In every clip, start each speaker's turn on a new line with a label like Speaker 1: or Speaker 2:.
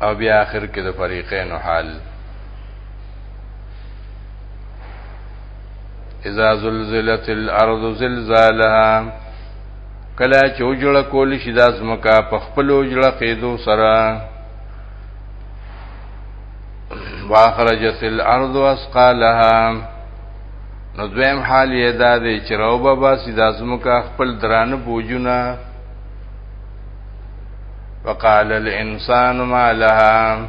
Speaker 1: او بیا آخر کې د فریقین حال اذا زلزلت الارض زلزالها کله چې وجړه کول شي داس مکا په خپل وجړه قیدو سره واخرجت الارض اسقالها نو دویم حال یې دا دی چې روبه باسي داس مکا خپل درانه بوجونه وقال الانسان ما لها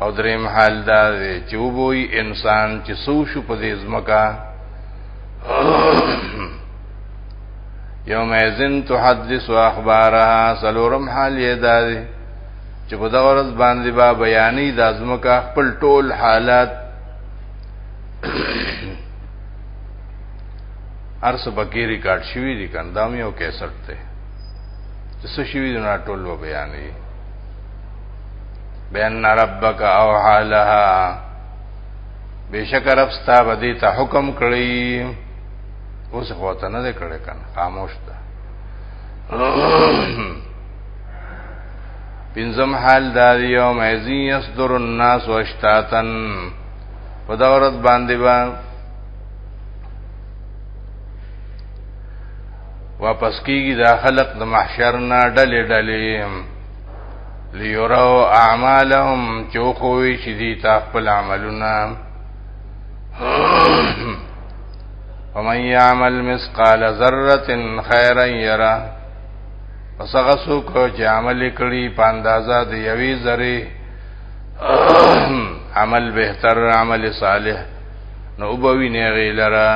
Speaker 1: او دریم حال دا دی چې وبوي انسان چې سو شو په دې ځمکه یوم ازن تحدث اخبارها سلورم حال یې دا دی چې په دغه ورځ باندې با بیانې د ازمکه خپل ټول حالات ارس بکی ریکارډ شوی دی کنده یو کیسټ ته چې څه شوي دي ټول به بیانې بأن ربک اوحا لها بشک رب ستا بدی ته حکم کړی اوس خو ته نه کړی کنه خاموش ده پنځم حال دا یوم ازی یصدر الناس واشتاتن په دا ورځ باندې باندې واپس کیږي دا خلق د محشر نه ډلې ډلې لیورو اعمالهم چوکوي چې دي تا خپل عملونه ومن يعمل مثقال ذره خيرا يره پس هغه څوک چې عمل کړي په اندازا د یوې ذره عمل بهتر عمل صالح نو وبوي نه غیلره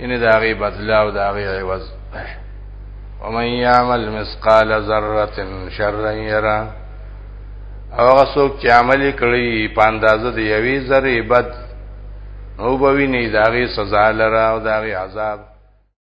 Speaker 1: ان دا غي بدلا او دا غي عوض ومن يعمل مثقال ذره شرا يرى او هغه څوک چې عمل کړي په اندازه د یوې ذره بد نو بوي نه داغي سزا لره او داغي عذاب